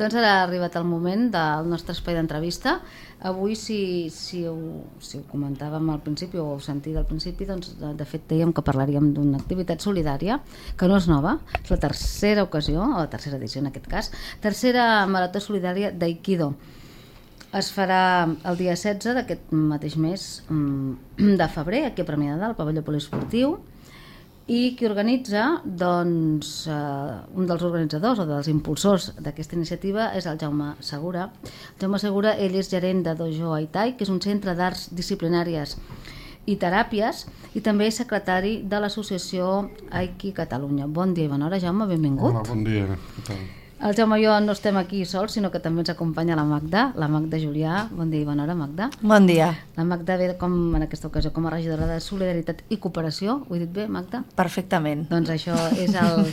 Doncs ara ha arribat el moment del nostre espai d'entrevista. Avui, si, si, ho, si ho comentàvem al principi o ho sentit al principi, doncs de, de fet dèiem que parlaríem d'una activitat solidària que no és nova, és la tercera ocasió, o la tercera edició en aquest cas, tercera marató solidària d'Aikido. Es farà el dia 16 d'aquest mateix mes mm, de febrer, aquí a Premià de Dalt, al pavelló poliesportiu, i qui organitza, doncs, eh, un dels organitzadors o dels impulsors d'aquesta iniciativa és el Jaume Segura. El Jaume Segura, ell és gerent de Dojo Aitai, que és un centre d'arts disciplinàries i teràpies, i també és secretari de l'associació Aiki Catalunya. Bon dia i bona hora, Jaume, benvingut. Hola, bon dia. Què tal? El Jaume i jo no estem aquí sols, sinó que també ens acompanya la Magda, la Magda Julià. Bon dia i bona hora, Magda. Bon dia. La Magda ve com, en aquesta ocasió com a regidora de Solidaritat i Cooperació. Ho he dit bé, Magda? Perfectament. Doncs això és el,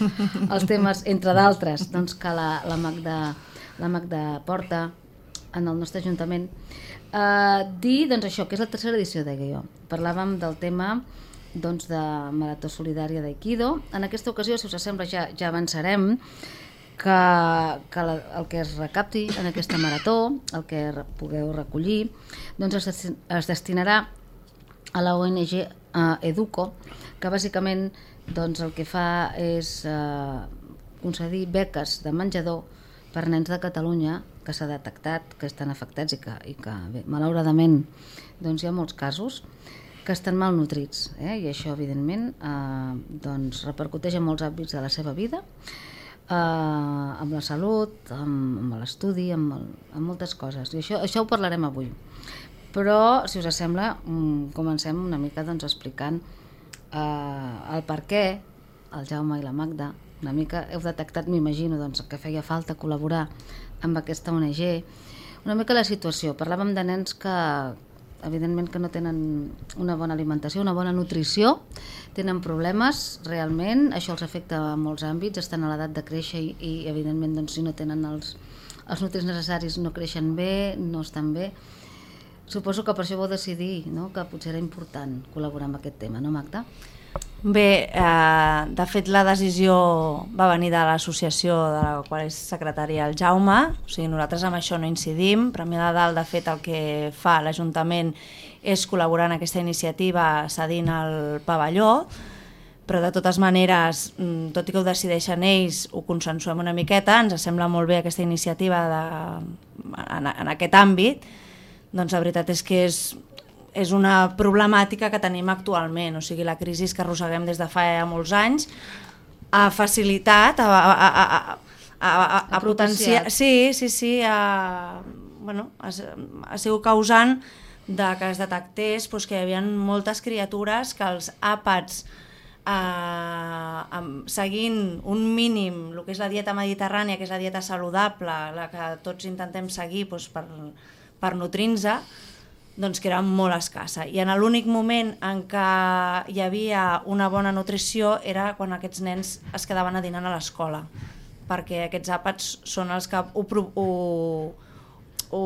els temes, entre d'altres, doncs que la, la, Magda, la Magda porta en el nostre Ajuntament. Uh, dir doncs, això, que és la tercera edició de jo. Parlàvem del tema doncs, de Marató Solidària d'Aikido. En aquesta ocasió, si us sembla, ja, ja avançarem que, que la, el que es recapti en aquesta marató, el que pugueu recollir, doncs es, es destinarà a la ONG eh, Educo, que bàsicament doncs, el que fa és eh, concedir beques de menjador per nens de Catalunya que s'ha detectat que estan afectats i que, i que bé, malauradament doncs, hi ha molts casos que estan malnutrits eh? i això evidentment eh, doncs, repercuteix en molts àmbits de la seva vida eh, amb la salut, amb, amb l'estudi, amb, el, amb moltes coses. I això, això ho parlarem avui. Però, si us sembla, mm, comencem una mica doncs, explicant eh, el per què el Jaume i la Magda una mica heu detectat, m'imagino, doncs, que feia falta col·laborar amb aquesta ONG, una mica la situació. Parlàvem de nens que, evidentment que no tenen una bona alimentació, una bona nutrició, tenen problemes realment, això els afecta a molts àmbits, estan a l'edat de créixer i, i evidentment doncs, si no tenen els, els nutrients necessaris no creixen bé, no estan bé. Suposo que per això vau decidir no? que potser era important col·laborar amb aquest tema, no Magda? Bé, eh, de fet la decisió va venir de l'associació de la qual és secretària el Jaume, o sigui, nosaltres amb això no incidim, Premià de Dalt de fet el que fa l'Ajuntament és col·laborar en aquesta iniciativa cedint el pavelló, però de totes maneres, mm, tot i que ho decideixen ells, ho consensuem una miqueta, ens sembla molt bé aquesta iniciativa de, en, en aquest àmbit, doncs la veritat és que és és una problemàtica que tenim actualment, o sigui, la crisi que arrosseguem des de fa ja molts anys ha facilitat, a, a, a, a, a, a, a potenciar... Sí, sí, sí, a, bueno, ha, ha sigut causant de que es detectés doncs, que hi havia moltes criatures que els àpats eh, amb, seguint un mínim, el que és la dieta mediterrània, que és la dieta saludable, la que tots intentem seguir doncs, per, per nutrir-nos, doncs que era molt escassa. I en l'únic moment en què hi havia una bona nutrició era quan aquests nens es quedaven a dinar a l'escola, perquè aquests àpats són els que ho, ho, ho,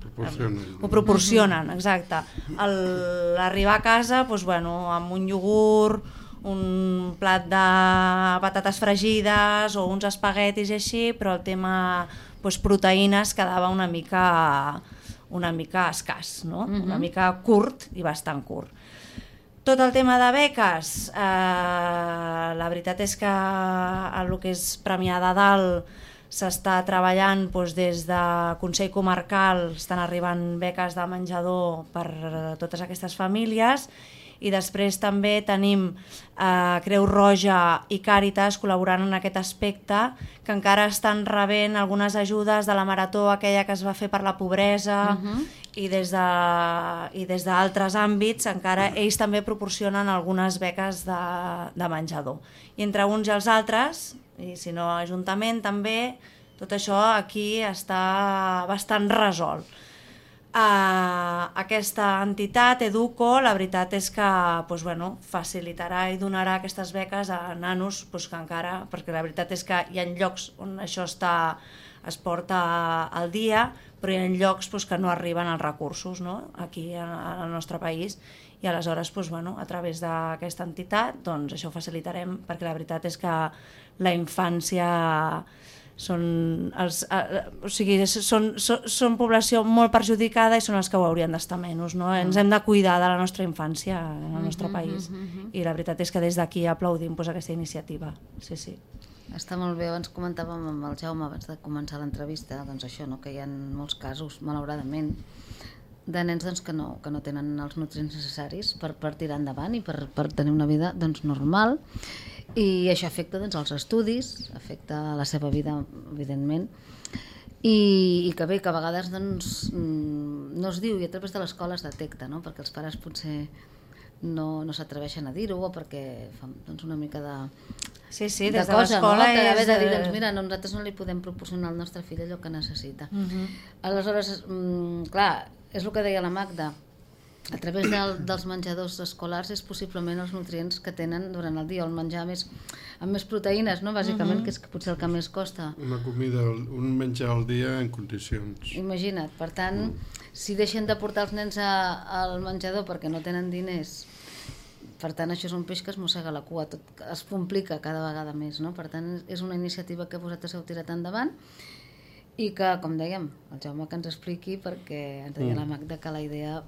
proporcionen. Ho proporcionen, exacte. L'arribar a casa, doncs, bueno, amb un iogurt, un plat de patates fregides o uns espaguetis i així, però el tema doncs, proteïnes quedava una mica una mica escàs, no? Uh -huh. una mica curt i bastant curt. Tot el tema de beques, eh, la veritat és que el que és Premià de Dalt s'està treballant doncs, des de Consell Comarcal, estan arribant beques de menjador per a totes aquestes famílies i després també tenim eh, Creu Roja i Càritas col·laborant en aquest aspecte, que encara estan rebent algunes ajudes de la marató aquella que es va fer per la pobresa uh mhm. -huh. i des de, i des d'altres àmbits encara ells també proporcionen algunes beques de, de menjador. I entre uns i els altres, i si no Ajuntament també, tot això aquí està bastant resolt. Uh, aquesta entitat, Educo, la veritat és que pues, bueno, facilitarà i donarà aquestes beques a nanos pues, que encara, perquè la veritat és que hi ha llocs on això està, es porta al dia, però hi ha llocs pues, que no arriben els recursos no? aquí al nostre país i aleshores pues, bueno, a través d'aquesta entitat doncs, això ho facilitarem perquè la veritat és que la infància són, els, eh, o sigui, són, són, són població molt perjudicada i són els que ho haurien d'estar menys. No? Ens hem de cuidar de la nostra infància en el nostre país i la veritat és que des d'aquí aplaudim pues, aquesta iniciativa. Sí, sí. Està molt bé, abans comentàvem amb el Jaume abans de començar l'entrevista, doncs això, no? que hi ha molts casos, malauradament, de nens doncs, que, no, que no tenen els nutrients necessaris per, per tirar endavant i per, per tenir una vida doncs, normal i això afecta doncs, els estudis, afecta la seva vida, evidentment, i, i que bé, que a vegades doncs, mm, no es diu i a través de l'escola es detecta, no? perquè els pares potser no, no s'atreveixen a dir-ho o perquè fan doncs, una mica de, Sí, sí, des de, de l'escola no? és... de dir, doncs mira, nosaltres no li podem proporcionar al nostre fill allò que necessita. Uh -huh. Aleshores, mm, clar, és el que deia la Magda, a través del, dels menjadors escolars és possiblement els nutrients que tenen durant el dia, el menjar més, amb més proteïnes, no? bàsicament, uh -huh. que és que potser el que més costa. Una comida, un menjar al dia en condicions. Imagina't, per tant, uh -huh. si deixen de portar els nens a, al menjador perquè no tenen diners per tant, això és un peix que es mossega la cua, tot, es complica cada vegada més, no? Per tant, és una iniciativa que vosaltres heu tirat endavant i que, com dèiem, el Jaume que ens expliqui perquè ens deia mm. la Magda que la idea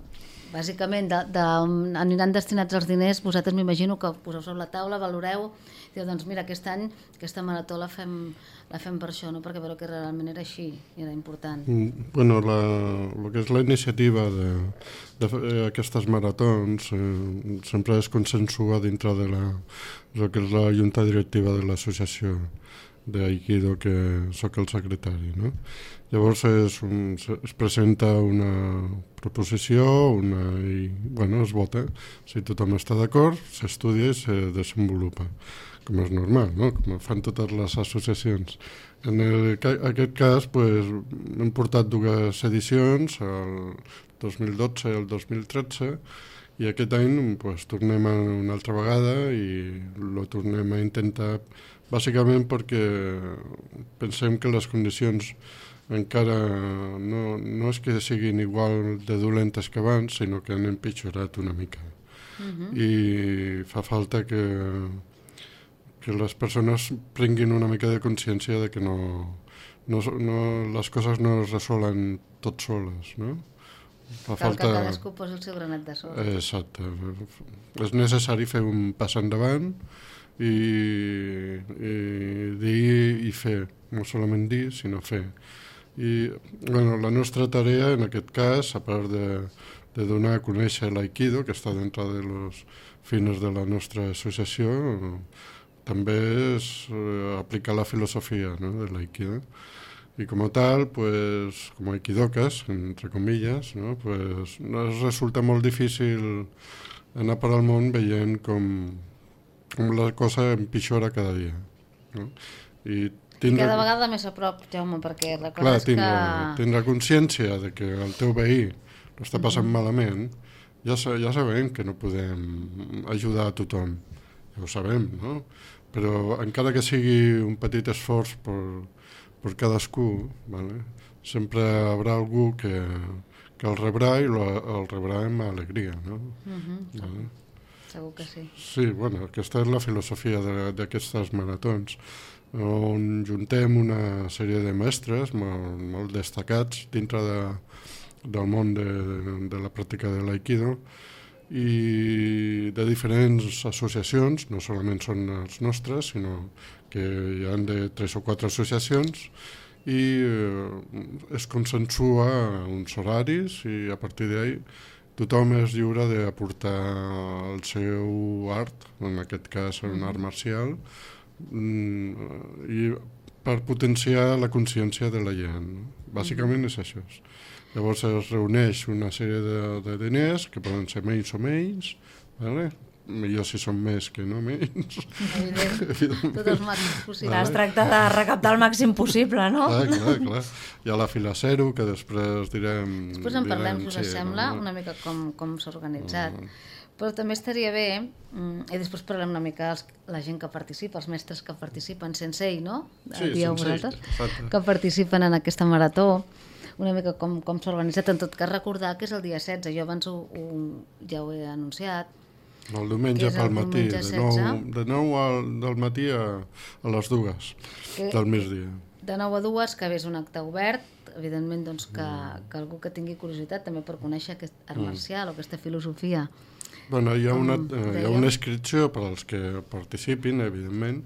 bàsicament de, de, aniran destinats els diners, vosaltres m'imagino que poseu sobre la taula, valoreu, diu, doncs mira, aquest any aquesta marató la fem, la fem per això, no? perquè veure que realment era així, i era important. Mm, bueno, la, el que és la iniciativa d'aquestes maratons eh, sempre es consensua dintre de la, el que és la junta directiva de l'associació d'Aikido, que sóc el secretari. No? Llavors és un, es presenta una proposició una, i bueno, es vota. Si tothom està d'acord, s'estudia i se desenvolupa, com és normal, no? com fan totes les associacions. En el, aquest cas pues, hem portat dues edicions, el 2012 i el 2013, i aquest any pues, tornem una altra vegada i lo tornem a intentar bàsicament perquè pensem que les condicions encara no, no és que siguin igual de dolentes que abans, sinó que han empitjorat una mica. Uh -huh. I fa falta que, que les persones prenguin una mica de consciència de que no, no, no, les coses no es resolen tot soles, no? Fa Cal falta... que cadascú posi el seu granet de sol. Exacte. És necessari fer un pas endavant i, i dir i fer, no solament dir, sinó fer. I bueno, la nostra tarea en aquest cas, a part de, de donar a conèixer l'Aikido, que està dintre de los fines de la nostra associació, també és eh, aplicar la filosofia no, de l'Aikido. I com a tal, pues, com a aikidoques, entre comilles, no, pues, nos resulta molt difícil anar per al món veient com, com la cosa empitjora cada dia. No? I tindre... Cada vegada més a prop, Jaume, perquè la cosa Clar, és tindre, que... Tindre consciència de que el teu veí l'està passant uh -huh. malament, ja, ja sabem que no podem ajudar a tothom, ja ho sabem, no? Però encara que sigui un petit esforç per, per cadascú, vale? sempre hi haurà algú que, que el rebrà i lo, el rebrà amb alegria, no? Uh -huh. vale? Segur que sí. Sí, bueno, aquesta és la filosofia d'aquestes maratons on juntem una sèrie de mestres molt, molt destacats dintre de, del món de, de la pràctica de l'aikido i de diferents associacions, no solament són els nostres, sinó que hi han de tres o quatre associacions i eh, es consensua uns horaris i a partir d'ahí tothom és lliure d'aportar el seu art, en aquest cas un art marcial, mm, i per potenciar la consciència de la gent. Bàsicament és això. Llavors es reuneix una sèrie de, de diners, que poden ser menys o menys, vale? millor si són més que no menys. Evident. Tot el màxim possible. Es tracta de recaptar el màxim possible, no? Clar, clar, clar. Hi ha la fila zero, que després direm... Després en parlem, direm, si us sí, sembla, no? una mica com, com s'ha organitzat. Mm. Però també estaria bé, mm, i després parlem una mica els, la gent que participa, els mestres que participen, sense ell, no? Sí, sense ell, que participen en aquesta marató, una mica com, com s'ha organitzat. En tot cas, recordar que és el dia 16, jo abans ho, ho, ja ho he anunciat, el diumenge pel matí, de 9, de 9 al, del matí a, a les dues que, del migdia. de 9 a 2, que és un acte obert, evidentment doncs, que, que algú que tingui curiositat també per conèixer aquest art marcial o aquesta filosofia Bueno, hi ha, una, eh, hi ha una inscripció per als que participin, evidentment,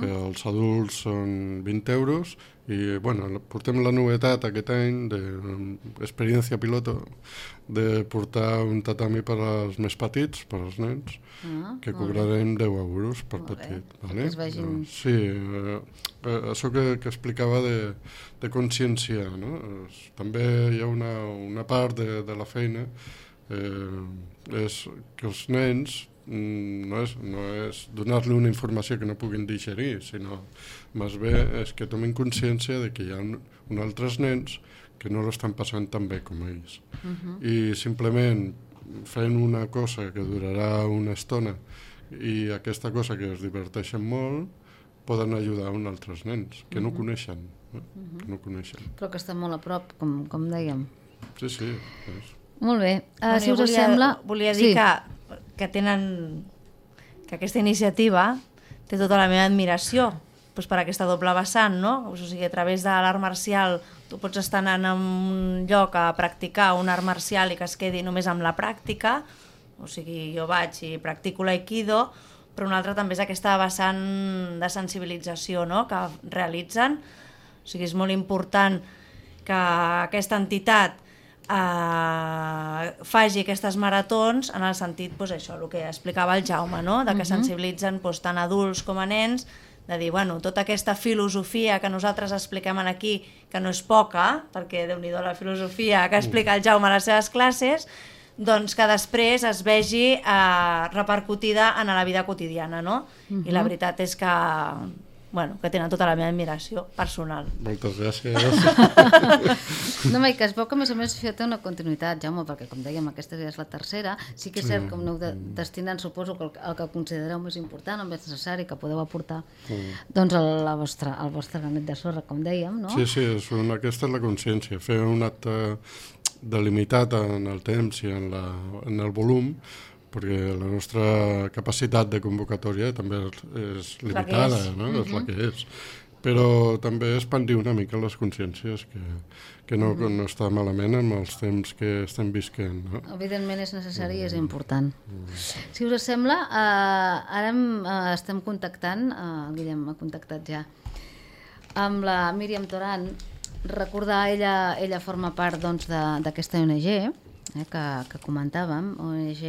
que els adults són 20 euros i bueno, portem la novetat aquest any d'experiència piloto de portar un tatami per als més petits, per als nens, Ah, que bé. cobrarem 10 euros per Molt bé, petit. perquè es vegin- Eh, Sí, eh, eh, això que, que explicava de, de consciència, no? També hi ha una, una part de, de la feina eh, és que els nens mm, no és, no és donar-li una informació que no puguin digerir, sinó més bé és que tomin consciència de que hi ha un, un altres nens que no l'estan passant tan bé com ells. I simplement fent una cosa que durarà una estona i aquesta cosa que es diverteixen molt poden ajudar a uns altres nens que no coneixen, no? que no coneixen. però que està molt a prop, com, com dèiem. Sí, sí. És... Molt bé, uh, si us volia, sembla... Volia dir sí. que, que tenen... que aquesta iniciativa té tota la meva admiració doncs per aquesta doble vessant, no? O sigui, a través de l'art marcial tu pots estar anant a un lloc a practicar un art marcial i que es quedi només amb la pràctica, o sigui, jo vaig i practico l'aikido, però una altra també és aquesta vessant de sensibilització no? que realitzen. O sigui, és molt important que aquesta entitat eh, faci aquestes maratons en el sentit, doncs, això, el que explicava el Jaume, no? de que sensibilitzen doncs, tant adults com a nens, de dir, bueno, tota aquesta filosofia que nosaltres expliquem aquí, que no és poca, perquè déu nhi la filosofia que explica el Jaume a les seves classes, doncs que després es vegi eh, repercutida en la vida quotidiana, no? I la veritat és que, bueno, que tenen tota la meva admiració personal. Moltes gràcies. No, mai, que es veu que a més a més això té una continuïtat, Jaume, perquè com dèiem, aquesta ja és la tercera. Sí que és cert, com aneu de, destinant, suposo que el, el que considereu més important, el més necessari, que podeu aportar, doncs el, la vostra, el vostre granet de sorra, com dèiem, no? Sí, sí, és una, aquesta és la consciència, fer un acte delimitat en el temps i en, la, en el volum, perquè la nostra capacitat de convocatòria també és, limitada, és. no? és la que és. Però també expandir una mica les consciències, que, que no, que no està malament amb els temps que estem visquent. No? Evidentment és necessari i és important. Si us sembla, eh, ara hem, eh, estem contactant, eh, Guillem m'ha contactat ja, amb la Míriam Toran. Recordar, ella, ella forma part doncs, de- d'aquesta ONG eh, que, que comentàvem, ONG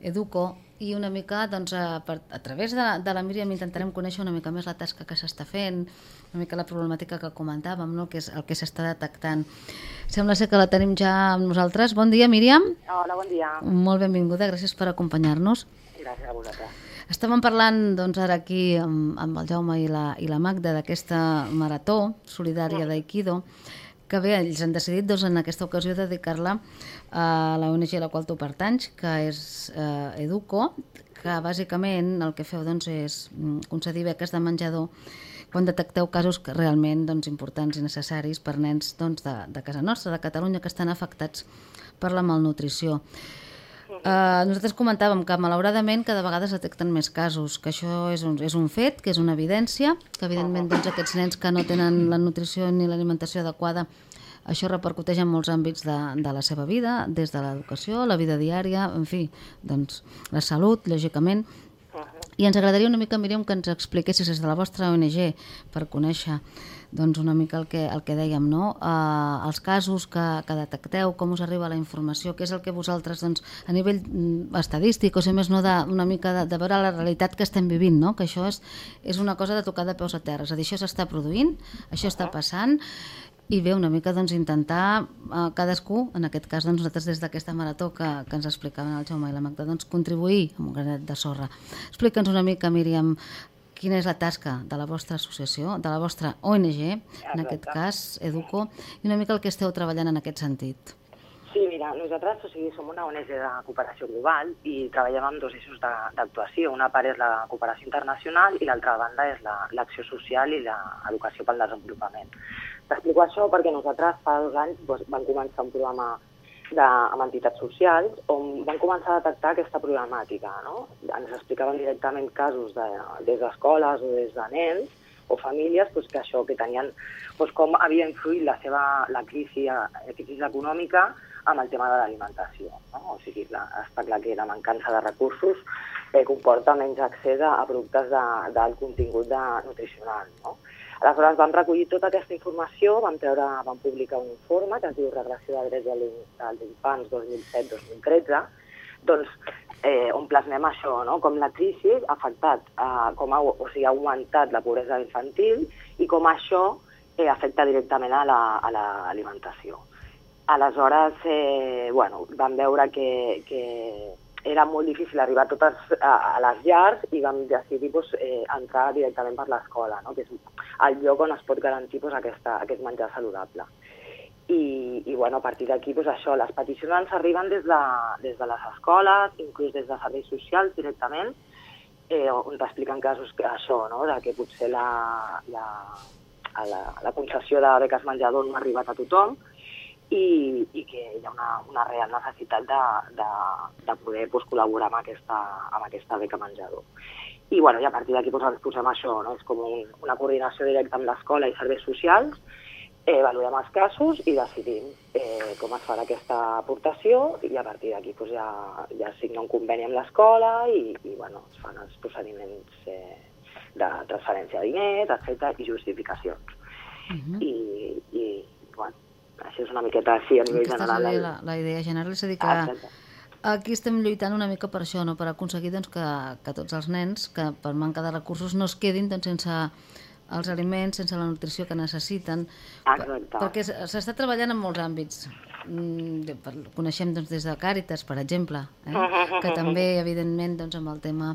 Educo, i una mica doncs, a, per, a través de, la- de la Míriam intentarem conèixer una mica més la tasca que s'està fent, una mica la problemàtica que comentàvem, no? que és el que s'està detectant. Sembla ser que la tenim ja amb nosaltres. Bon dia, Míriam. Hola, bon dia. Molt benvinguda, gràcies per acompanyar-nos. Gràcies a vosaltres. Estàvem parlant doncs, ara aquí amb, amb el Jaume i la, i la Magda d'aquesta marató solidària d'Aikido, que bé, ells han decidit doncs, en aquesta ocasió dedicar-la a la ONG a la qual tu pertanys, que és eh, Educo, que bàsicament el que feu doncs, és mm, concedir beques de menjador quan detecteu casos que realment doncs, importants i necessaris per nens doncs, de, de casa nostra, de Catalunya, que estan afectats per la malnutrició. Uh, nosaltres comentàvem que malauradament cada vegada es detecten més casos, que això és un, és un fet, que és una evidència, que evidentment doncs, aquests nens que no tenen la nutrició ni l'alimentació adequada això repercuteix en molts àmbits de, de la seva vida, des de l'educació, la vida diària, en fi, doncs, la salut, lògicament. I ens agradaria una mica, Míriam, que ens expliquessis des de la vostra ONG per conèixer doncs, una mica el que, el que dèiem, no? Uh, els casos que, que detecteu, com us arriba la informació, què és el que vosaltres, doncs, a nivell mm, estadístic, o si més no, de, una mica de, de veure la realitat que estem vivint, no? que això és, és una cosa de tocar de peus a terra, és a dir, això s'està produint, això està passant, i bé, una mica doncs, intentar eh, cadascú, en aquest cas doncs, nosaltres des d'aquesta marató que, que ens explicaven el Jaume i la Magda, doncs, contribuir amb un granet de sorra. Explica'ns una mica, Míriam, quina és la tasca de la vostra associació, de la vostra ONG, en aquest cas, Educo, i una mica el que esteu treballant en aquest sentit. Sí, mira, nosaltres o sigui, som una ONG de cooperació global i treballem amb dos eixos d'actuació. Una part és la cooperació internacional i l'altra banda és la- l'acció social i l'educació pel desenvolupament. T'explico això perquè nosaltres fa dos anys doncs, vam començar un programa de, amb entitats socials on van començar a detectar aquesta problemàtica. No? Ens explicaven directament casos de, des d'escoles o des de nens o famílies doncs, que això, que tenien doncs, com havia influït la seva la crisi, la crisi econòmica amb el tema de l'alimentació. No? O sigui, la, està clar que la mancança de recursos eh, comporta menys accés a, productes del contingut de, nutricional. No? Aleshores vam recollir tota aquesta informació, vam, treure, vam publicar un informe que es diu Regressió de drets dels infants 2007-2013, doncs, eh, on plasmem això, no? com la crisi ha afectat, eh, com ha, o sigui, ha augmentat la pobresa infantil i com això eh, afecta directament a l'alimentació. La, Aleshores, eh, bueno, vam veure que, que era molt difícil arribar a totes a, a les llars i vam decidir pues, eh, entrar directament per l'escola, no? que és el lloc on es pot garantir pues, aquesta, aquest menjar saludable. I, i bueno, a partir d'aquí, pues, això, les peticions ens arriben des de, des de les escoles, inclús des de serveis socials directament, eh, on t'expliquen casos que això, no? de que potser la, la, la, la concessió de beques menjador no ha arribat a tothom, i, i que hi ha una, una real necessitat de, de, de poder pues, col·laborar amb aquesta, amb aquesta beca menjador. I, bueno, i a partir d'aquí pues, ens posem això, no? és com un, una coordinació directa amb l'escola i serveis socials, eh, valorem els casos i decidim eh, com es farà aquesta aportació i a partir d'aquí pues, ja, ja signa un conveni amb l'escola i, i bueno, es fan els procediments eh, de transferència de diners, etc i justificacions. Uh -huh. I, i bueno, això és una miqueta així a nivell Aquesta general. És la, la idea general, és a dir que Exacte. aquí estem lluitant una mica per això, no? per aconseguir doncs, que, que tots els nens, que per manca de recursos no es quedin doncs, sense els aliments, sense la nutrició que necessiten, Exacte. perquè s'està treballant en molts àmbits. Mm, coneixem doncs, des de Càritas, per exemple, eh? que també, evidentment, doncs, amb el tema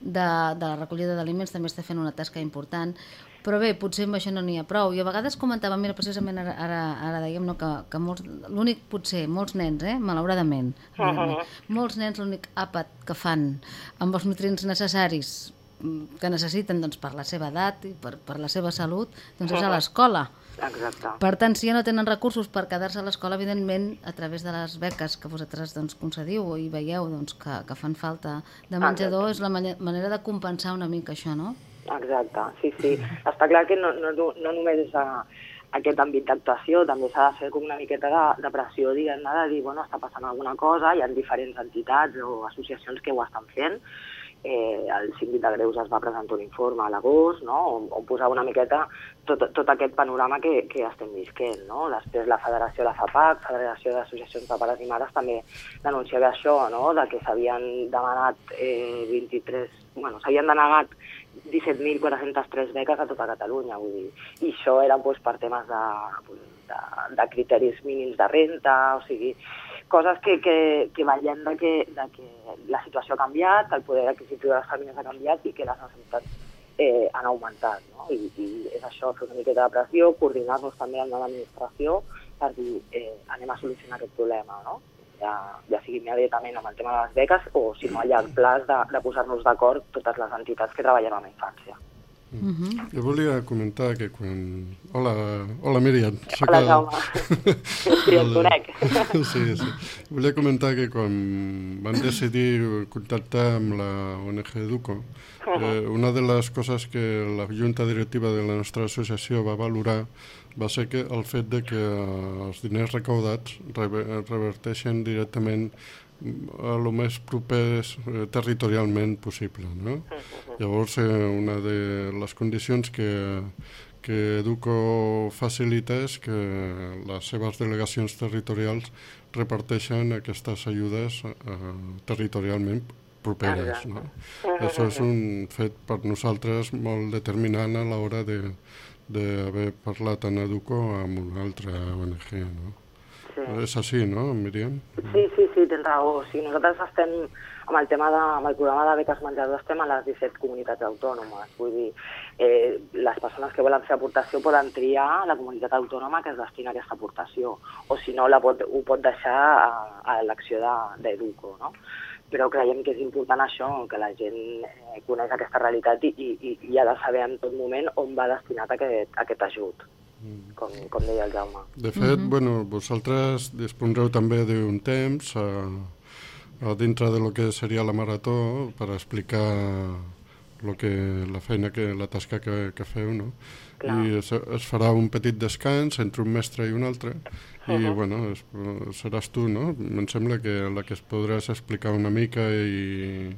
de, de la recollida d'aliments també està fent una tasca important, però bé, potser amb això no n'hi ha prou. I a vegades comentava, mira, precisament ara, ara, ara dèiem no, que, que molts, l'únic, potser, molts nens, eh, malauradament, uh -huh. molts nens l'únic àpat que fan amb els nutrients necessaris mm, que necessiten doncs, per la seva edat i per, per la seva salut, doncs és a l'escola. Exacte. Per tant, si ja no tenen recursos per quedar-se a l'escola, evidentment, a través de les beques que vosaltres doncs, concediu i veieu doncs, que, que fan falta de menjador, Exacte. és la manera de compensar una mica això, no? Exacte, sí, sí. Està clar que no, no, no només és a, aquest àmbit d'actuació, també s'ha de fer com una miqueta de, de pressió, diguem-ne, de dir, bueno, està passant alguna cosa, hi ha diferents entitats o associacions que ho estan fent, eh, el síndic de Greus es va presentar un informe a l'agost, no? on, on posava una miqueta tot, tot aquest panorama que, que estem visquent. No? Després la Federació, la FAPAC, Federació d'Associacions de Pares i Mares, també denunciava això, no? de que s'havien demanat eh, 23... Bueno, s'havien denegat 17.403 beques a tota Catalunya, vull dir. I això era pues, per temes de, de, de criteris mínims de renta, o sigui, coses que, que, que veiem de que, de que la situació ha canviat, que el poder adquisitiu de les famílies ha canviat i que les necessitats eh, han augmentat. No? I, I és això, fer una miqueta de pressió, coordinar-nos també amb l'administració per dir eh, anem a solucionar aquest problema, no? Ja, ja sigui immediatament amb el tema de les beques o si no a llarg plaç de, de posar-nos d'acord totes les entitats que treballem amb infància. Uh -huh. Jo volia comentar que quan... Hola, hola Míriam. Soc hola, Jaume. sí, el conec. sí, sí. Volia comentar que quan van decidir contactar amb la ONG Educo, eh, una de les coses que la junta directiva de la nostra associació va valorar va ser que el fet de que els diners recaudats reverteixen directament a lo més propers eh, territorialment possible. No? Llavors, eh, una de les condicions que, que Educo facilita és que les seves delegacions territorials reparteixen aquestes ajudes eh, territorialment properes. No? Això és un fet per nosaltres molt determinant a l'hora d'haver parlat en Educo amb una altra ONG. No? Sí. És així, no, Míriam? Sí, sí, sí, tens raó. O sigui, nosaltres estem amb el tema de, amb el programa de beques menjador estem a les 17 comunitats autònomes. Vull dir, eh, les persones que volen fer aportació poden triar la comunitat autònoma que es destina a aquesta aportació, o si no, la pot, ho pot deixar a, a l'acció d'Educo, no? Però creiem que és important això, que la gent eh, coneix aquesta realitat i, i, i ha de saber en tot moment on va destinat aquest, aquest ajut com, com deia el Jaume. De fet, mm -hmm. bueno, vosaltres disposeu també d'un temps a, a dintre de lo que seria la marató per explicar lo que, la feina, que, la tasca que, que feu, no? Clar. I es, es farà un petit descans entre un mestre i un altre, i Mhm. bueno, es, seràs tu, no? Em sembla que la que es podràs explicar una mica i,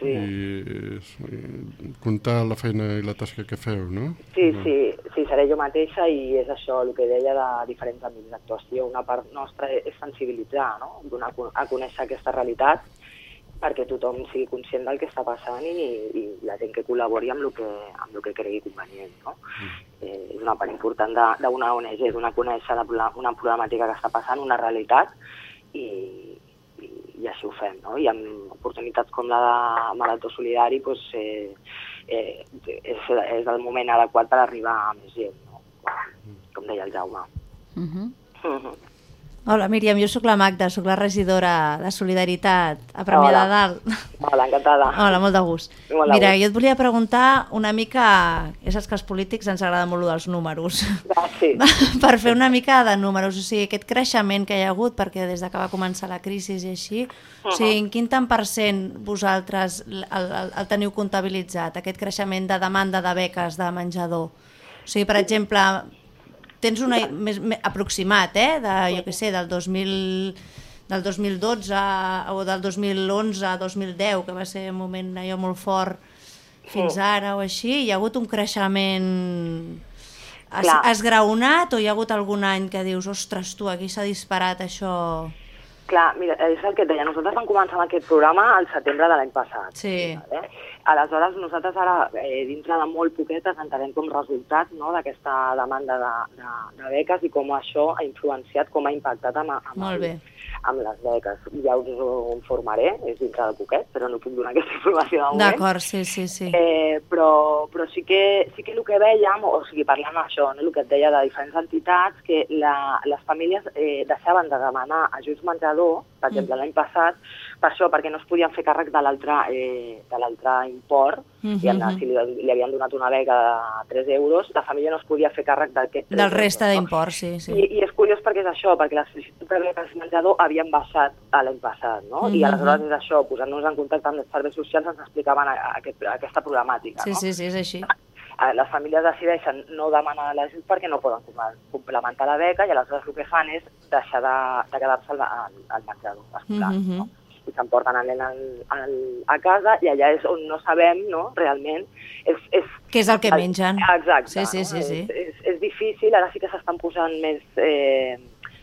Sí. i, i contar la feina i la tasca que feu, no? Sí, sí, sí, seré jo mateixa i és això, el que deia de diferents àmbits d'actuació. Una part nostra és sensibilitzar, no? donar a conèixer aquesta realitat perquè tothom sigui conscient del que està passant i, i la gent que col·labori amb el que, amb el que cregui convenient. No? Eh, és una part important d'una ONG, donar a conèixer la, una problemàtica que està passant, una realitat, i, i, i així ho fem. No? I amb oportunitats com la de Marató Solidari doncs, eh, eh, és, és el moment adequat per arribar a més gent, no? com deia el Jaume. Uh -huh. Hola, Míriam, jo sóc la Magda, sóc la regidora de Solidaritat a Premià Hola. de Dalt. Hola, encantada. Hola, molt de gust. Molt Mira, gust. jo et volia preguntar una mica... Ja saps que als polítics ens agrada molt dels números. Ah, sí. per fer una mica de números, o sigui, aquest creixement que hi ha hagut, perquè des de que va començar la crisi i així, o sigui, en quin tant per cent vosaltres el, el, el teniu comptabilitzat, aquest creixement de demanda de beques de menjador? O sigui, per exemple, tens una més, més aproximat, eh, de, jo què sé, del 2000 del 2012 o del 2011 a 2010, que va ser un moment allò molt fort fins ara o així, hi ha hagut un creixement es, esgraonat o hi ha hagut algun any que dius, ostres, tu, aquí s'ha disparat això... Clar, mira, és el que et deia, nosaltres vam començar amb aquest programa al setembre de l'any passat. Sí. Vale? Aleshores, nosaltres ara, eh, dintre de molt poquet, entenem com resultat no, d'aquesta demanda de, de, de beques i com això ha influenciat, com ha impactat amb, amb, Molt bé. amb les beques. Ja us ho informaré, és dintre de poquet, però no puc donar aquesta informació de moment. D'acord, sí, sí, sí. Eh, però, però sí, que, sí que el que veiem, o sigui, parlant d'això, no, el que et deia de diferents entitats, que la, les famílies eh, deixaven de demanar ajuts menjador, per exemple, l'any passat, per això, perquè no es podien fer càrrec de l'altre eh, de l'altre import, Mhm, i si li, li havien donat una beca de 3 euros, la família no es podia fer càrrec d'aquest 3 Del reste euros, no? d'import, sí, sí. I, I és curiós perquè és això, perquè les sol·licituds de beques menjador havien baixat a l'any passat, no? I Mhm. aleshores és això, posant-nos en contacte amb els serveis socials ens explicaven a, a aquest, a aquesta problemàtica, Sí, no? sí, sí, és així. Eh, Les famílies decideixen no demanar l'ajut perquè no poden com- complementar la beca i aleshores el que fan és deixar de, de quedar-se al, al, al menjador escolar, Mhm. no? I s'emporten el nen al, al, a casa i allà és on no sabem, no?, realment, és, és Què és el que mengen. Exacte. Sí, sí, sí, no? sí. És, és, és difícil, ara sí que s'estan posant més... Eh,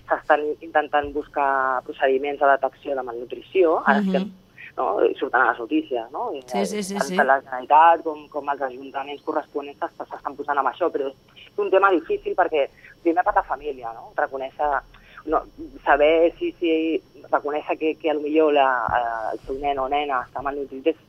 s'estan intentant buscar procediments de detecció de malnutrició, ara sí que Mhm. no, surten a les notícies, no? I, Sí, sí, sí, tant sí. La Generalitat com, com els ajuntaments corresponents s'est- s'estan posant amb això, però és un tema difícil perquè primer per la família, no? Reconèixer, no, saber si, si reconèixer que, que potser la, eh, el seu nen o nena està malnutrit és,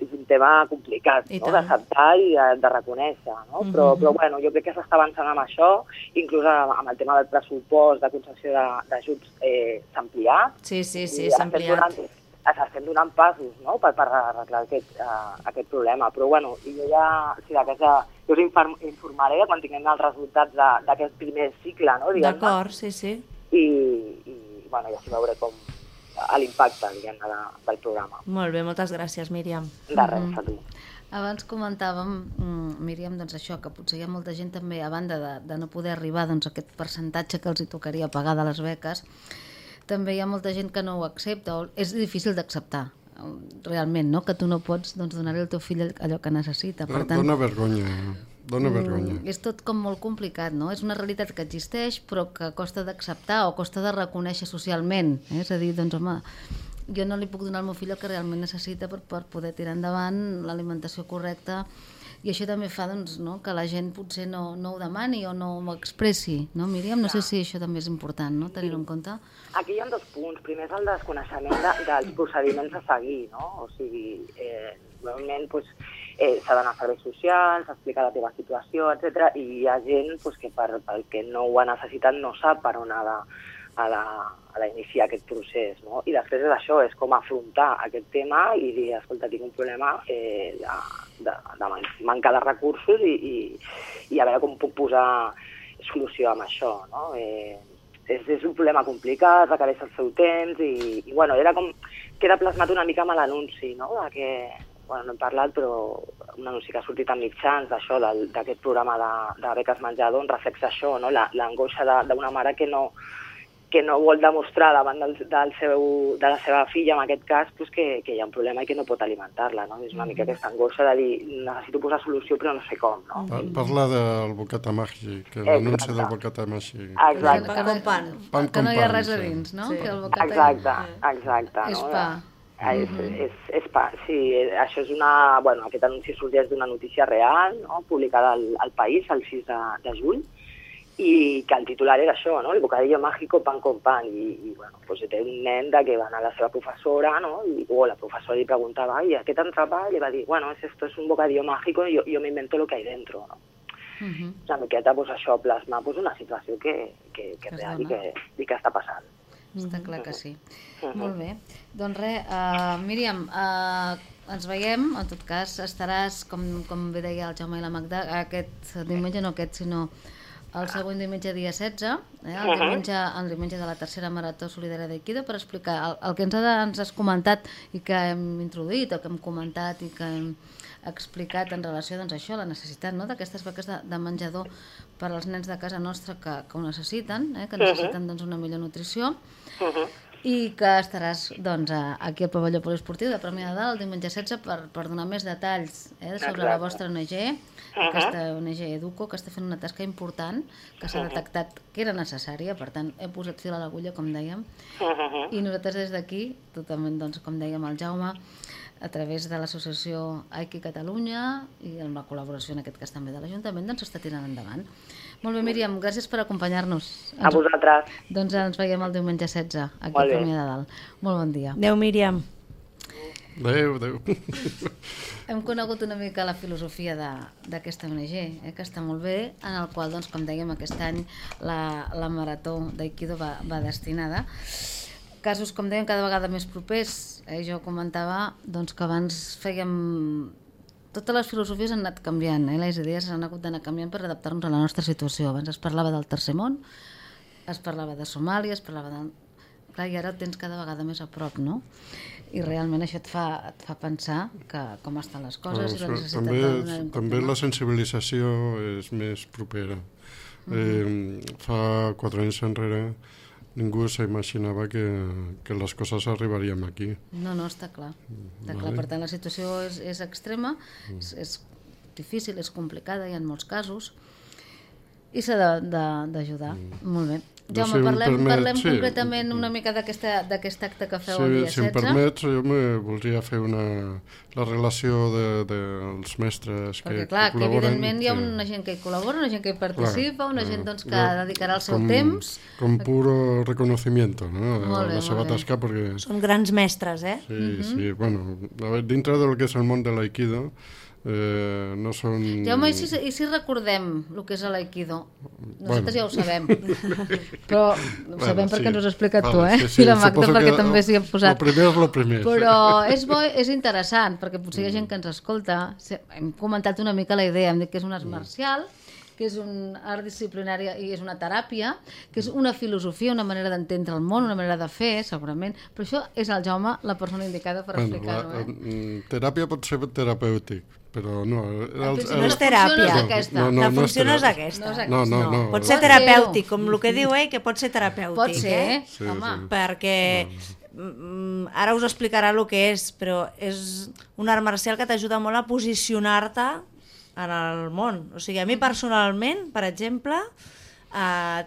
és un tema complicat no? d'acceptar i de, de reconèixer, no? Mhm. però, però bueno, jo crec que s'està avançant amb això, inclús amb, el tema del pressupost de concessió d'ajuts eh, s'ha ampliat, Sí, sí, sí, s'ha ampliat. donant- estem donant passos no? per, per arreglar aquest, uh, aquest problema. Però bueno, jo ja, si de cas ja, jo us inform, informaré quan tinguem els resultats d'aquest primer cicle, no? D'acord, sí, sí. I, i bueno, ja així veuré com eh, l'impacte de, del programa. Molt bé, moltes gràcies, Míriam. De res, a tu. Abans comentàvem, mm, Míriam, doncs això, que potser hi ha molta gent també, a banda de, de no poder arribar doncs, a aquest percentatge que els hi tocaria pagar de les beques, també hi ha molta gent que no ho accepta, o és difícil d'acceptar, eh, realment, no? que tu no pots doncs, donar-li al teu fill allò que necessita. Per tant, Dóna vergonya, dóna vergonya. Mm, és tot com molt complicat, no? És una realitat que existeix però que costa d'acceptar o costa de reconèixer socialment. Eh? És a dir, doncs home, jo no li puc donar al meu fill el que realment necessita per, per poder tirar endavant l'alimentació correcta i això també fa doncs, no? que la gent potser no, no ho demani o no ho expressi, no, Míriam? No sé si això també és important, no?, tenir-ho en compte. Aquí hi ha dos punts. Primer és el desconeixement de, dels procediments a seguir, no? O sigui, eh, normalment pues, eh, s'ha d'anar a serveis socials, explicar la teva situació, etc. i hi ha gent pues, que per, pel que no ho ha necessitat no sap per on ha de, a la, a la iniciar aquest procés. No? I després és això, és com afrontar aquest tema i dir, escolta, tinc un problema eh, de, de, de man- manca de recursos i, i, i a veure com puc posar solució amb això. No? Eh, és, és un problema complicat, requereix el seu temps i, i bueno, era com, queda plasmat una mica amb l'anunci, no? de que bueno, no hem parlat, però un anunci que ha sortit a mitjans d'això, del- d'aquest programa de, de beques menjador, on reflexa això, no? La- l'angoixa de- d'una mare que no, que no vol demostrar davant del, del seu, de la seva filla, en aquest cas, pues, que, que hi ha un problema i que no pot alimentar-la. No? És una mica aquesta angoixa de dir necessito posar solució però no sé com. No? Pa- Parla del bocata màgic, l'anunci del bocata màgic. Exacte. Pan con pan. Pan que con no hi ha res a sí. dins, no? Sí. Que el bocata... Exacte, exacte. És no? pa. Ah, És, és, és pa, sí. Això és una... Bueno, aquest anunci sorgeix d'una notícia real, no? publicada al, al País el 6 de, de juny, i que el titular era això, no? El bocadillo mágico pan con pan. I, i bueno, pues té un nen de que va anar a la seva professora, no? I, o la professora li preguntava, i aquest entrepà? I li va dir, bueno, es esto es un bocadillo mágico yo, yo me invento lo que hay dentro, no? Mhm. Una miqueta, pues, això, plasmar pues, una situació que, que, que Que és real i que, i que està passant. Està clar que sí. Mhm. Molt bé. Doncs res, uh, Míriam, uh, ens veiem, en tot cas estaràs, com, com bé deia el Jaume i la Magda, aquest diumenge, no aquest, sinó el següent diumenge dia 16, eh, el, diumenge, el diumenge de la tercera Marató Solidària d'Aikido, per explicar el, el que ens, ha, ens has comentat i que hem introduït, o que hem comentat i que hem explicat en relació doncs, a això, la necessitat no? d'aquestes beques de, de menjador per als nens de casa nostra que, que ho necessiten, eh? que necessiten doncs, una millor nutrició, Mhm. i que estaràs doncs, aquí al pavelló poliesportiu de Premià de Dalt el diumenge 16 per, per donar més detalls eh, sobre la Exacte. vostra ONG, aquesta ONG Educo, que està fent una tasca important, que s'ha detectat que era necessària, per tant, he posat fil a l'agulla, com dèiem, Mhm. i nosaltres des d'aquí, totalment, doncs, com dèiem el Jaume, a través de l'associació Aiki Catalunya i amb la col·laboració en aquest cas també de l'Ajuntament, doncs s'està tirant endavant. Molt bé, Míriam, gràcies per acompanyar-nos. A vosaltres. Doncs ens veiem el diumenge 16, aquí Molt a. Premià de Dalt. Molt bon dia. Adéu, Míriam. Adéu, adéu. Hem conegut una mica la filosofia de- d'aquesta ONG, eh, que està molt bé, en el qual, doncs, com dèiem, aquest any la, la marató d'Aikido va, va destinada. Casos, com dèiem, cada vegada més propers. Eh? Jo comentava doncs, que abans fèiem... Totes les filosofies han anat canviant, eh? les idees han hagut d'anar canviant per adaptar-nos a la nostra situació. Abans es parlava del tercer món, es parlava de Somàlia, es parlava de... Clar, i ara el tens cada vegada més a prop, no? I realment això et fa, et fa pensar que com estan les coses i la necessitat també, també la sensibilització és més propera. eh, fa quatre anys enrere ningú s'imaginava que, que les coses arribarien aquí. No, no, està clar. Està clar. Vale. Per tant, la situació és, és extrema, és, és difícil, és complicada, hi ha molts casos, i s'ha d'ajudar. Molt bé. Jo, Jaume, si em parlem, permet, parlem sí. concretament una mica d'aquesta- d'aquest acte que feu el Si, dia si em 16. permets, jo me voldria fer una, la relació dels de, dels mestres que, Perquè, clar, que, col·laboren. evidentment hi ha sí. una gent que hi col·labora, una gent que hi participa, una gent doncs, que Jo, dedicarà el seu com, temps. Com puro reconocimiento, no? de Molt bé, la seva molt bé. tasca, perquè Són grans mestres, eh? Sí, sí, bueno, a ver, dintre del que és el món de l'aikido, eh, no són... Jaume, i si, i si recordem el que és l'aikido? Nosaltres Bueno. ja ho sabem. Però ho Bueno, sabem perquè sí. ens ho has explicat tu, Vale, eh? sí, sí, I la Magda suposo perquè també s'hi ha posat. El primer és el primer. Però és bo, és interessant, perquè potser hi ha gent que ens escolta. Hem comentat una mica la idea, hem dit que és un art marcial, que és un art disciplinari i és una teràpia, que és una filosofia, una manera d'entendre el món, una manera de fer, segurament. Però això és el Jaume la persona indicada per Bueno, explicar-ho. Eh? mm, teràpia pot ser terapèutic, però no... En Els, principi no és la teràpia. No aquesta. no, no, la no és funció no és aquesta. No és No, no, no. Pot ser terapèutic, com el que diu ell, que pot ser terapèutic. Pot ser, eh? Sí, home. sí. perquè mm, ara us explicarà el que és, però és un art marcial que t'ajuda molt a posicionar-te en el món. O sigui, a mi personalment, per exemple, eh,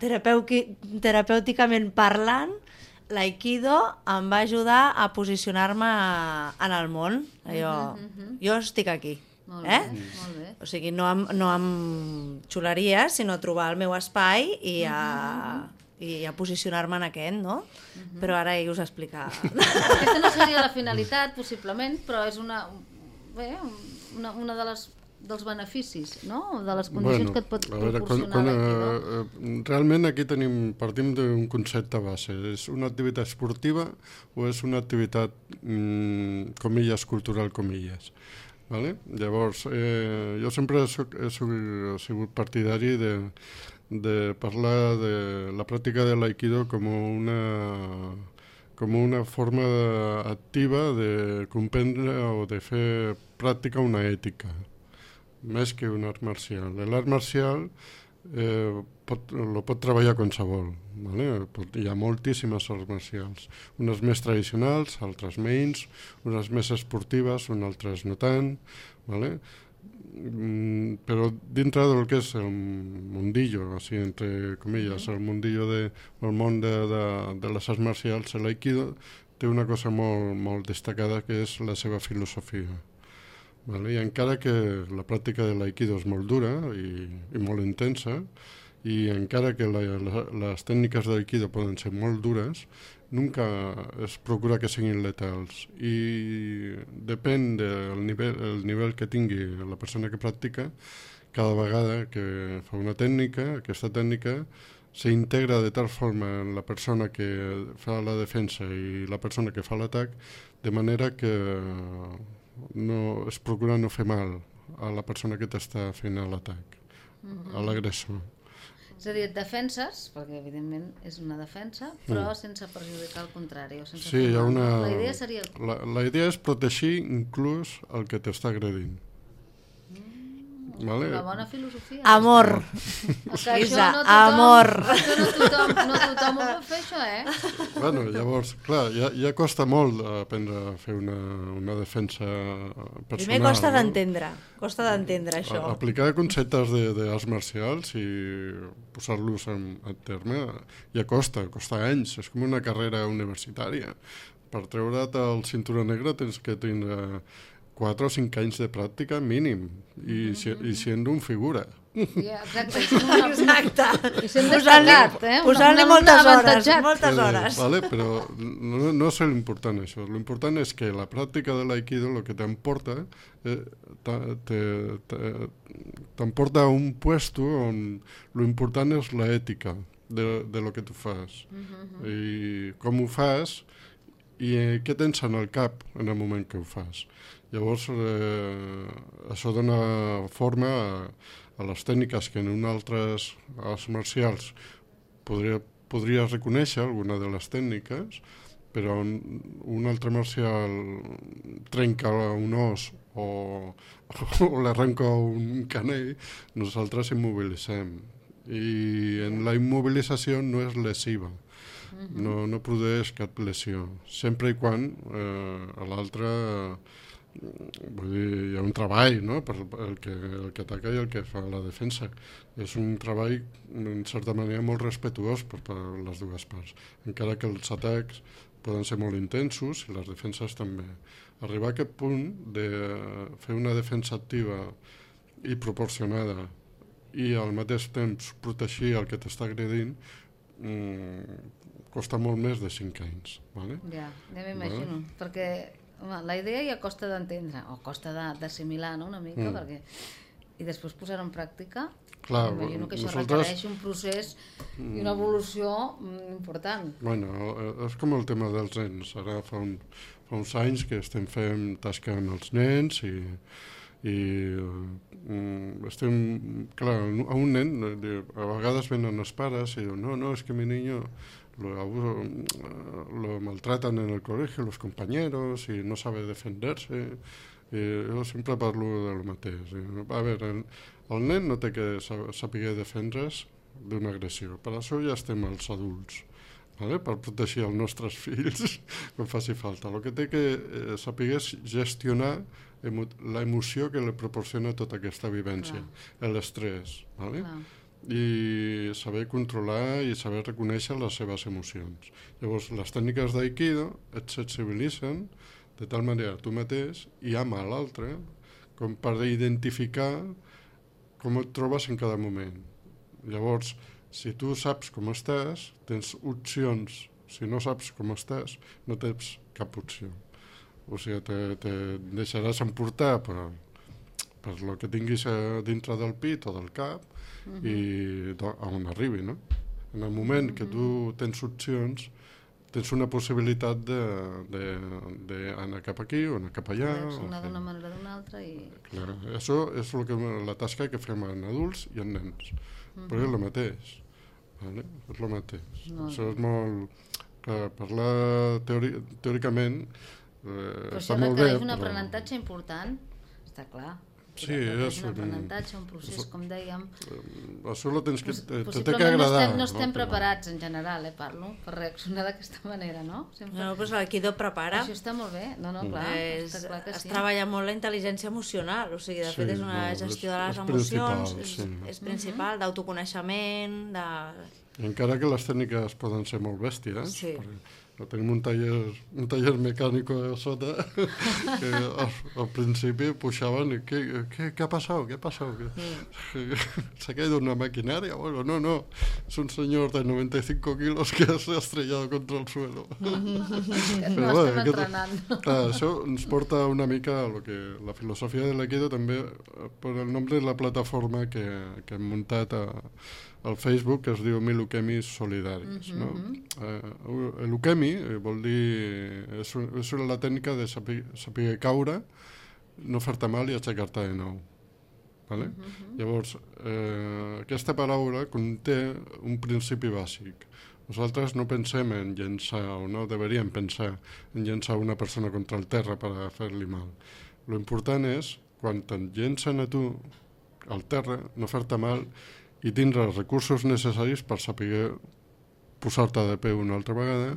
terapèuticament parlant, l'aikido em va ajudar a posicionar-me en el món. Allò, jo estic aquí. Molt eh? bé, molt bé. O sigui, no amb, no amb xuleries, sinó trobar el meu espai i a, i a posicionar-me en aquest, no? Però ara ell us explica. Aquesta no seria la finalitat, possiblement, però és una, bé, una, una de les dels beneficis, no? De les condicions que et pot a veure, quan, proporcionar quan, l'aikido. eh, eh, realment aquí tenim, partim d'un concepte base. És una activitat esportiva o és una activitat, mm, comilles, cultural, comilles. Vale? Llavors, eh, jo sempre soc, he, soc, he sigut partidari de, de parlar de la pràctica de l'aikido com una com una forma de, activa de comprendre o de fer pràctica una ètica, més que un art marcial. L'art marcial eh, pot, lo pot treballar qualsevol. Vale? Pot, hi ha moltíssimes arts marcials, unes més tradicionals, altres menys, unes més esportives, unes altres no tant, vale? Mm, però dintre del que és el mundillo, així entre comilles, el mundillo de, el món de, de, de les arts marcials, l'aikido té una cosa molt, molt destacada que és la seva filosofia. Vale? I encara que la pràctica de l'aikido és molt dura i, i molt intensa, i encara que la, la, les tècniques d'aikido poden ser molt dures, nunca es procura que siguin letals i depèn del nivell, el nivell que tingui la persona que practica, cada vegada que fa una tècnica, aquesta tècnica s'integra de tal forma en la persona que fa la defensa i la persona que fa l'atac, de manera que no, es procura no fer mal a la persona que t'està fent l'atac, uh -huh. a l'agressor. És a dir, et defenses, perquè evidentment és una defensa, però mm. sense perjudicar el contrari. O sense sí, hi ha una... La idea seria... La, la idea és protegir inclús el que t'està agredint. Vale. Una bona filosofia. Amor. Que això no tothom, amor. Això no tothom, no tothom ho pot fer, això, eh? Bueno, llavors, clar, ja, ja costa molt aprendre a fer una, una defensa personal. Primer costa no? d'entendre, costa d'entendre això. A, aplicar conceptes d'arts marcials i posar-los en, en terme ja costa, costa anys, és com una carrera universitària. Per treure't el cinturó negre tens que tindre 4 o 5 anys de pràctica mínim i, mm -hmm. i sent un figura. Yeah, exacte, exacte. I sent destacat, eh? Posant-li moltes hores, moltes hores. Eh, vale, però no, no és l'important això, l'important és que la pràctica de l'aikido el que t'emporta eh, t'emporta a un puesto on l'important és l'ètica de, de lo que tu fas. Mm -hmm. I com ho fas i eh, què tens en el cap en el moment que ho fas. Llavors, eh, això dona forma a, a les tècniques que en un altres arts marcials podria, podria reconèixer alguna de les tècniques, però un, un altre marcial trenca un os o, o l'arrenca un canell, nosaltres immobilitzem. I en la immobilització no és lesiva, no, no produeix cap lesió, sempre i quan eh, l'altre... Eh, vull dir, hi ha un treball no? per el que, el que ataca i el que fa la defensa. És un treball, en certa manera, molt respetuós per, per les dues parts, encara que els atacs poden ser molt intensos i les defenses també. Arribar a aquest punt de fer una defensa activa i proporcionada i al mateix temps protegir el que t'està agredint mmm, costa molt més de 5 anys. Vale? Ja, ja m'imagino, vale? perquè Home, la idea ja costa d'entendre, o costa d'assimilar no, una mica, mm. perquè... I després posar en pràctica, Clar, imagino que això nosaltres... requereix un procés i una mm. evolució mm, important. Bueno, eh, és com el tema dels nens. Ara fa, un, fa uns anys que estem fent tasca amb els nens i, i mm, estem... Clar, a un nen, eh, a vegades venen els pares i diuen no, no, és que mi niño lo, abuso, lo maltratan en el colegio los compañeros y no sabe defenderse. I jo sempre parlo del mateix. A veure, el, el nen no té que saber defendre's d'una agressió. Per això ja estem els adults, vale? per protegir els nostres fills quan faci falta. El que té que eh, saber és gestionar emo l'emoció que li proporciona tota aquesta vivència, l'estrès. Vale? Clar i saber controlar i saber reconèixer les seves emocions. Llavors, les tècniques d'aikido et sensibilitzen de tal manera tu mateix i ama l'altre com per identificar com et trobes en cada moment. Llavors, si tu saps com estàs, tens opcions. Si no saps com estàs, no tens cap opció. O sigui, te, te deixaràs emportar per, per lo que tinguis dintre del pit o del cap uh -huh. i a on arribi, no? En el moment que tu tens opcions, tens una possibilitat d'anar cap aquí o anar cap allà. Anar d'una manera o d'una altra i... Clar, això és el que, la tasca que fem en adults i en nens, uh -huh. però és el mateix. Vale? És el mateix. No. Això és molt... per parlar teori, teòricament eh, Però està això molt bé, requereix un però... aprenentatge important, està clar. Sí, és un aprenentatge, un procés, com dèiem. Això lo tens que, te, te té que agradar. no estem, no estem Però- preparats en general, eh, parlo, per reaccionar d'aquesta manera, no? Sempre... No, el Kido prepara. Això està molt bé, no, no, clar, és, està clar que es sí. treballa molt la intel·ligència emocional, o sigui, de fet Sí, és una no, és- gestió de les és emocions, principal, és, sí. és principal, d'autoconeixement, de... Encara que les tècniques poden ser molt bèsties, Sí. perquè no tenim un taller, un taller mecànic a sota que al, al principi pujaven i què, què, què ha passat? ¿Qué ha pasado? ¿Qué- ¿Se ha caído una maquinaria? Bueno, no, no, es un señor de 95 kilos que se ha estrellado contra el suelo. No estem entrenant. clar, això ens porta una mica a lo que la filosofia de l'Aikido també per el nom de la plataforma que, que hem muntat a, al Facebook que es diu Milukemis Solidaris. no? eh, Elukemi eh, vol dir... És, és la tècnica de saber, saber caure, no fer-te mal i aixecar-te de nou. Vale? Llavors, eh, aquesta paraula conté un principi bàsic. Nosaltres no pensem en llençar, o no deberíem pensar en llençar una persona contra el terra per fer-li mal. Lo important és, quan te'n llencen a tu al terra, no fer-te mal i tindre els recursos necessaris per saber posar-te de peu una altra vegada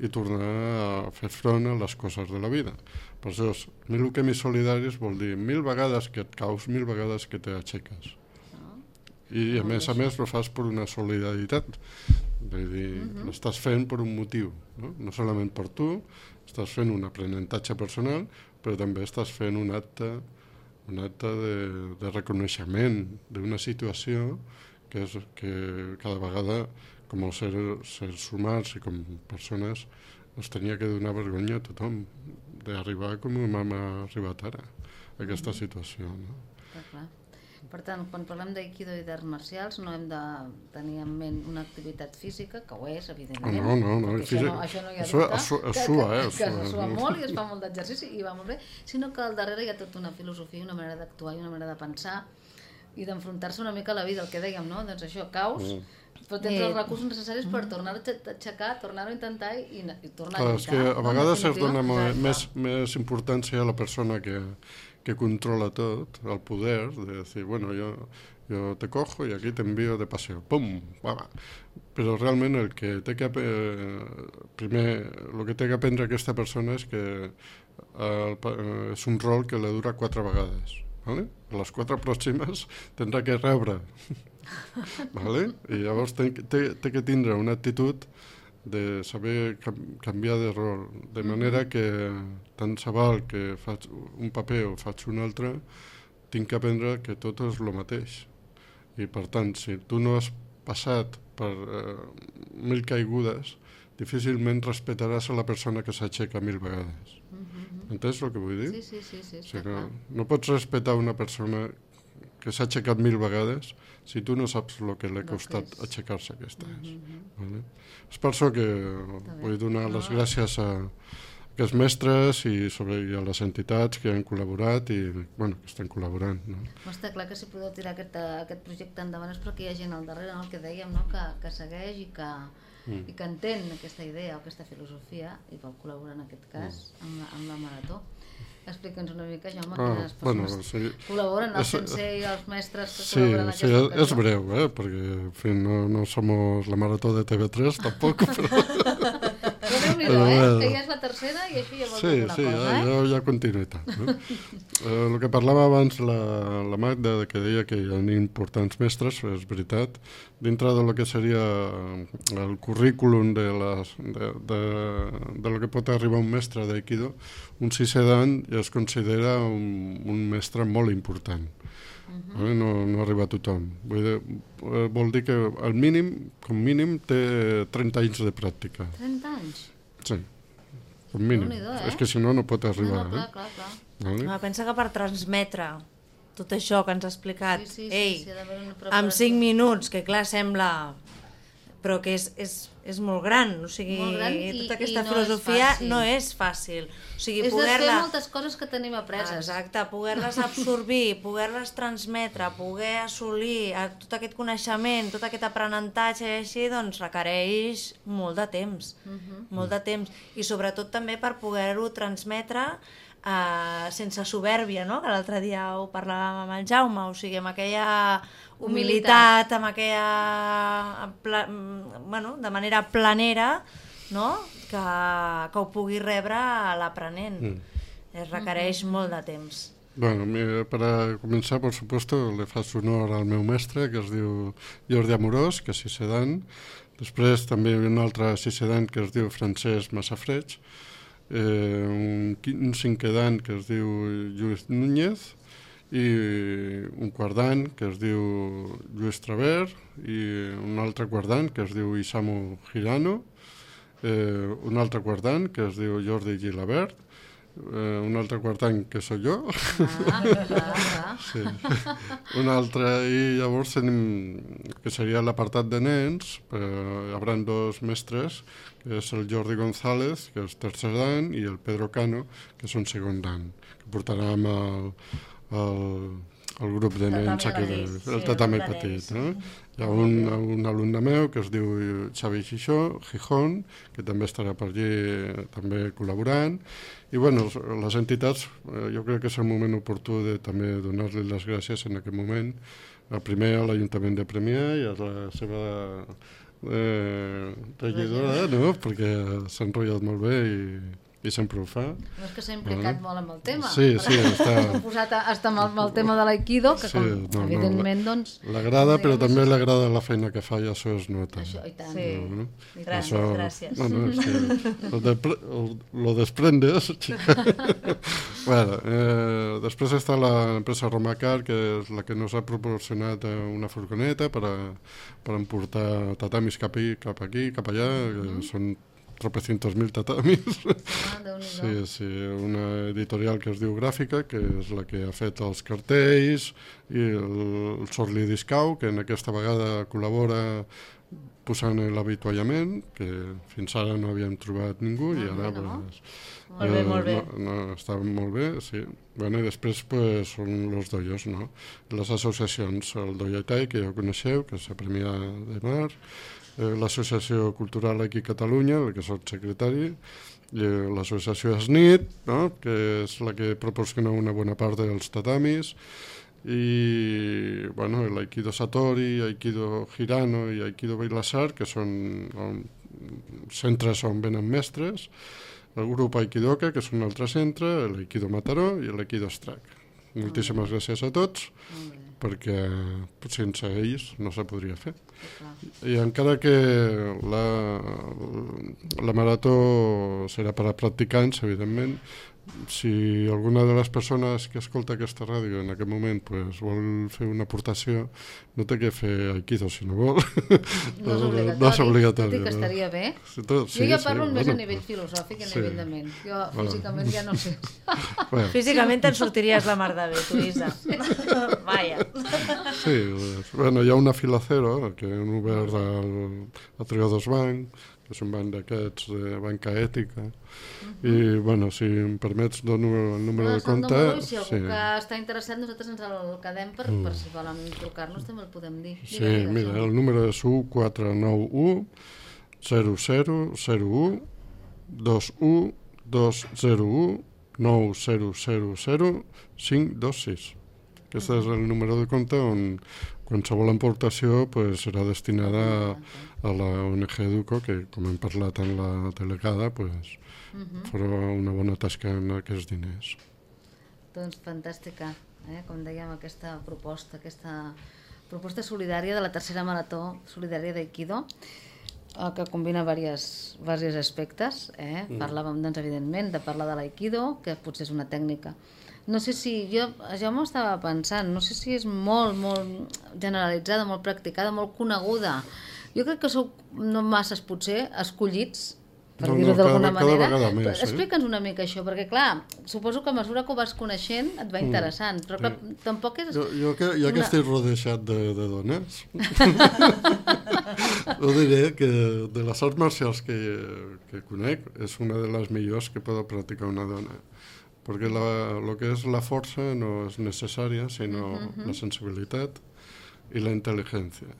i tornar a fer front a les coses de la vida. Per això, mil uquemis solidaris vol dir mil vegades que et caus, mil vegades que t'aixeques. I a més a més ho fas per una solidaritat. Vull dir, l'estàs fent per un motiu, no? no solament per tu, estàs fent un aprenentatge personal, però també estàs fent un acte, un acte de, de reconeixement d'una situació que, és, que cada vegada com a ser, sers humans i com persones ens tenia que donar vergonya a tothom d'arribar com hem arribat ara a aquesta situació. No? Clar. Per tant, quan parlem d'aikido i d'arts marcials no hem de tenir en ment una activitat física, que ho és, evidentment. No, no, no, Això no, això no hi ha això dubte. es que- sua, que- eh, es Que sua. es sua molt i es fa molt d'exercici i va molt bé, sinó que al darrere hi ha tota una filosofia, una manera d'actuar i una manera de pensar i d'enfrontar-se una mica a la vida, el que dèiem, no? Doncs això, caus, Mm. però tens Eh, els recursos necessaris per tornar-ho a aixecar, tornar-ho a intentar i, i tornar Clar, a és lluitar. que a no? Vegades es dona més, més importància a la persona que, que controla tot, al poder, de dir, bueno, yo, yo te cojo y aquí te envío de paseo, pum, va. Però realment el que té que primer, el que té que aprendre aquesta persona és que el, és un rol que le dura quatre vegades. ¿vale? A les quatre pròximes tindrà que rebre. ¿vale? I llavors té, té, té que tindre una actitud de saber cam canviar de rol, de manera que tant se val que faig un paper o faig un altre, tinc que aprendre que tot és el mateix. I per tant, si tu no has passat per eh, mil caigudes, difícilment respectaràs a la persona que s'aixeca mil vegades. Entens el que vull dir? Sí, sí, sí, sí, O sigui, no, no pots respectar una persona que s'ha aixecat mil vegades si tu no saps el que Del que costat és. aixecar-se aquesta vegada. vale? És per això que vull donar les gràcies a aquests mestres i, sobre, i a les entitats que han col·laborat i bueno, que estan col·laborant. No? Però està clar que si podeu tirar aquest, aquest projecte endavant és perquè hi ha gent al darrere, no? el que dèiem, no? que, que segueix i que, mm. i que entén aquesta idea o aquesta filosofia i vol col·laborar en aquest cas mm. amb, la, amb la marató. Explica'ns una mica, Jaume, Ah, quines bueno, persones sí. col·laboren, el És- sensei i els mestres que Sí, col·laboren en sí, aquesta és, breu, eh? perquè en fi, no, no somos la marató de TV3 tampoc, però Però déu-n'hi-do, Però eh? que ja és la tercera i això ja vol sí, dir alguna sí, cosa, ja, eh? ja, ja continuïtat. No? eh, el que parlava abans la, la Magda, que deia que hi ha importants mestres, és veritat, dintre de lo que seria el currículum de, les, de, de, de lo que pot arribar un mestre d'Aikido, un sisè d'any ja es considera un, un mestre molt important. Uh -huh. no, no arriba a tothom. Vull dir, eh, vol dir que al mínim, com mínim, té 30 anys de pràctica. 30 anys? Sí, com mínim. Eh? És que si no, no pot No, arribar. no, clar, eh? clar, clar. Vale? No, pensa que per transmetre tot això que ens ha explicat, Sí, sí, sí, ei, sí, una amb preparació. 5 minuts, que clar, sembla però que és, és, és molt gran, o sigui, Molt gran i- tota i aquesta no és filosofia fàcil. no és fàcil. O sigui, És de fer poder-la... moltes coses que tenim apreses. Exacte, poder-les absorbir, poder-les transmetre, poder assolir eh, tot aquest coneixement, tot aquest aprenentatge i així, doncs requereix molt de temps, Mhm. molt de temps. I sobretot també per poder-ho transmetre eh, sense soberbia, no? que l'altre dia ho parlàvem amb el Jaume, o sigui, amb aquella humilitat, amb aquella... Pla, mm, bueno, de manera planera, no? que, que ho pugui rebre l'aprenent. Mm. Es requereix molt de temps. Bueno, mira, para comenzar, por supuesto, le faig honor al meu mestre, que es diu Jordi Amorós, que és cicedan. Després també un altre cicedan que es diu Francesc Massafreig. Eh, un, un cinquè dan que es diu Lluís Núñez i un quart dan que es diu Lluís Traver i un altre quart dan que es diu Isamu Girano. Eh, un altre quart dan que es diu Jordi Gilabert eh, un altre quart any que sóc jo Ah, clar, clar. sí. un altre i llavors tenim que seria l'apartat de nens eh, hi haurà dos mestres que és el Jordi González que és tercer dan i el Pedro Cano que són segon dan que portarem el, el, el grup de nens el, sí, el tatami petit no? hi ha un, un alumne meu que es diu Xavi Xixó, Gijón que també estarà per allí eh, també col·laborant i bueno, les entitats, eh, jo crec que és el moment oportú de també donar-li les gràcies en aquest moment, el primer a l'Ajuntament de Premià i a la seva eh, regidora, no? perquè s'ha enrotllat molt bé i, i sempre ho fa. No és que s'ha implicat Vale. molt amb el tema. Sí, sí, està... S'ha posat a, està amb el, amb el tema de l'aikido, que Sí, com, no, no, evidentment, doncs... L'agrada, però també és- l'agrada la feina que fa i això es nota. Això, i tant. Sí. No, no? Gràcies, gràcies. Bueno, es que lo, de, lo desprendes, chica. bueno, eh, després està l'empresa Romacar, que és la que nos ha proporcionat eh, una furgoneta per, a, per emportar tatamis cap, aquí, cap aquí, cap allà, que són tropecientos mil tatamis. Ah. Sí, sí, una editorial que es diu Gràfica, que és la que ha fet els cartells i el, el Sorli Discau, que en aquesta vegada col·labora posant l'avituallament, que fins ara no havíem trobat ningú i Molt ara no? pues, Molt bé, eh, molt bé. No, no, està molt bé, sí. Bueno, i després pues, són els doyos, no? Les associacions, el Doyatai, que ja ho coneixeu, que és la Premià de Mar, l'Associació Cultural aquí a Catalunya, la que soc secretari, i eh, l'associació SNIT, no? que és la que proporciona una bona part dels tatamis, i bueno, l'Aikido Satori, Aikido Hirano i Aikido Bailasar, que són um, centres on venen mestres, el grup Aikidoka, que és un altre centre, l'Aikido Mataró i l'Aikido Strac. Moltíssimes gràcies a tots, perquè sense ells no se podria fer. I encara que la, la marató serà per a practicants, evidentment, si alguna de les persones que escolta aquesta ràdio en aquest moment pues, vol fer una aportació, no té que fer aikido si no vol. No és obligatori. No és obligatori. Tot i que estaria bé. Sí, tot, jo ja parlo sí, més a bueno, nivell filosòfic que a sí. nivell de ment. Jo Bueno. físicament ja no sé. Bueno, Físicament te'n sortiries la mar de bé, tu, Isa. Vaja. sí, bueno, hi ha una fila cero que han obert al, al Triodos Bank, que és un banc d'aquests de banca ètica, i bueno, si em permets dono el número de Nosaltres el compte. número, si algú sí. que està interessat, nosaltres ens el quedem per, per si volen trucar-nos, també el podem dir. Sí, mira, el número és 1491 0001 21 201 9000 526. Aquest és el número de compte on qualsevol aportació pues, serà destinada a, a la ONG Educo, que com hem parlat amb la delegada, pues, farà una bona tasca en aquests diners. Doncs fantàstica, eh? com dèiem, aquesta proposta, aquesta proposta solidària de la tercera marató solidària d'Aikido, eh, que combina diversos, diversos aspectes. Eh? Mm. Parlàvem, doncs, evidentment, de parlar de l'Aikido, que potser és una tècnica. No sé si, jo, jo m'ho estava pensant, no sé si és molt, molt generalitzada, molt practicada, molt coneguda. Jo crec que sou no masses, potser, escollits per No, dir-ho no, d'alguna cada- cada manera. vegada més, eh? Explica'ns una mica això, perquè clar, suposo que a mesura que ho vas coneixent et va interessant, però clar, tampoc és... Jo, jo que, que Una- estic rodejat de, de dones, ho diré que de les arts marcials que, que conec és una de les millors que pot practicar una dona. Perquè la, lo que és la força no és necessària, sinó la sensibilitat i la intel·ligència.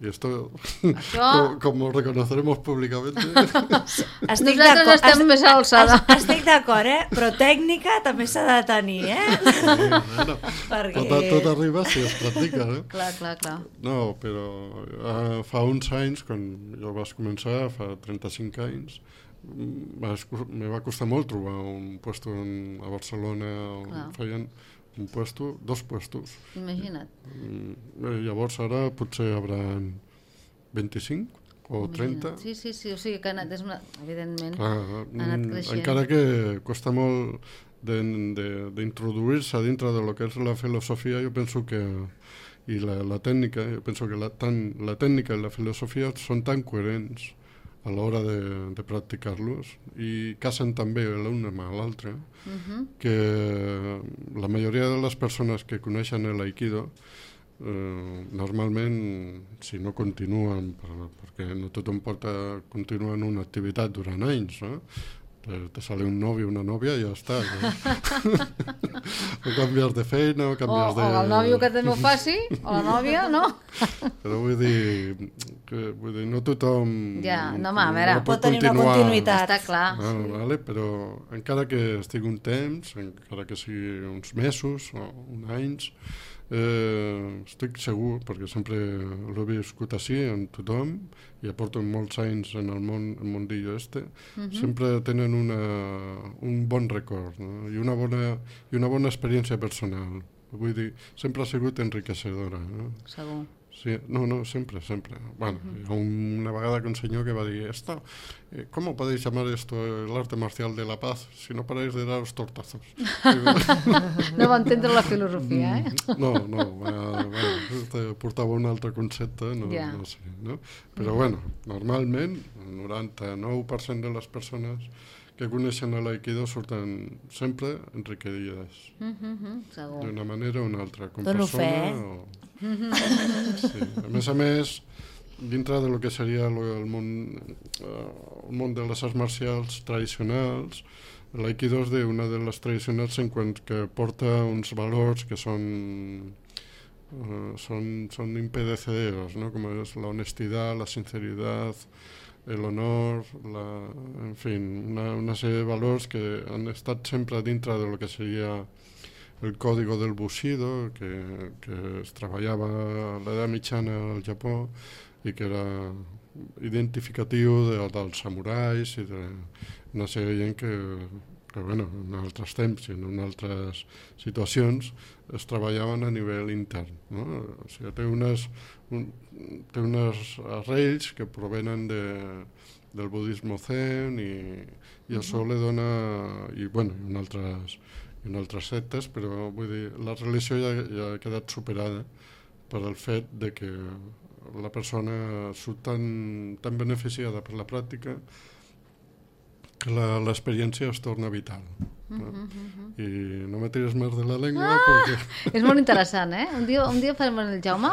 Y esto, Això- como, como reconoceremos públicamente, Estic Nosaltres d'acord- estem est- més a l'alçada. est- Estic d'acord, eh? Però tècnica també s'ha de tenir, eh? bueno, Perquè... tot, tot arriba si es practica, no? Clar, clar, clar. No, però uh, fa uns anys, quan jo vaig començar, fa 35 anys, me va costar molt trobar un puesto en, a Barcelona on Clar. feien un puesto, dos puestos. Imagina't. Mm, eh, llavors ara potser hi haurà 25 o 30. Imagina't. Sí, sí, sí, o sigui que ha anat, és una, evidentment, Clar, ha anat mm, creixent. encara que costa molt d'introduir-se dintre de lo que és la filosofia, jo penso que i la, la tècnica, jo penso que la, tant, la tècnica i la filosofia són tan coherents a l'hora de, de practicar-los i casen també l'una amb l'altra Uh -huh. que la majoria de les persones que coneixen l'aikido eh, normalment si no continuen per, perquè no tothom pot eh, continuar en una activitat durant anys no? Eh, te sale un novio o una nòvia i ja està no? o canvies de feina o O, canvies de... o el nòvio que també ho faci, o la nòvia, no? però vull dir, que, vull dir no tothom Ja, no, home, a veure. pot Pot tenir una continuar- continuïtat. Està clar. Ah, vale, però encara que estigui un temps, encara que sigui uns mesos o uns anys, eh, estic segur, perquè sempre l'he viscut així amb tothom, i aporto molts anys en el món, el mundillo este, sempre tenen una, un bon record no? I, una bona, i una bona experiència personal. Vull dir, sempre ha sigut enriquecedora. No? Segur. Sí, no, no, sempre, sempre. Bueno, hi ha una vegada que un senyor que va dir esto, eh, ¿cómo podéis llamar esto el arte marcial de la paz si no paráis de daros tortazos? No va entendre la filosofia, eh? no, no, va, bueno, este portava un altre concepte, no, Ja. no sé, no? Però bueno, normalment el 99% de les persones que coneixen l'aikido surten sempre enriquerides Uh -huh, d'una manera o una altra, com Dono persona fe, eh? o... sí. A més a més, dintre de lo que seria el, món, eh, el món de les arts marcials tradicionals, l'aikido és de una de les tradicionals en quant que porta uns valors que són eh, son, son impedecederos, ¿no? como es la honestidad, la sinceridad, el honor, la, en fin, una, una serie de valors que han estat sempre dintre de lo que seria el código del Bushido, que, que es treballava a l'edat mitjana al Japó i que era identificatiu de, dels samurais i d'una sèrie de gent que, que bueno, en altres temps i en altres situacions es treballaven a nivell intern. No? O sigui, té, unes, un, té unes arrels que provenen de, del budisme zen i, i això li dona i, bueno, en altres en altres sectes, però vull dir, la religió ja, ja ha quedat superada per el fet de que la persona surt tan, tan beneficiada per la pràctica que la- l'experiència es torna vital. No? I no me tires més de la llengua ah! perquè... És molt interessant, eh? Un dia, un dia farem el Jaume,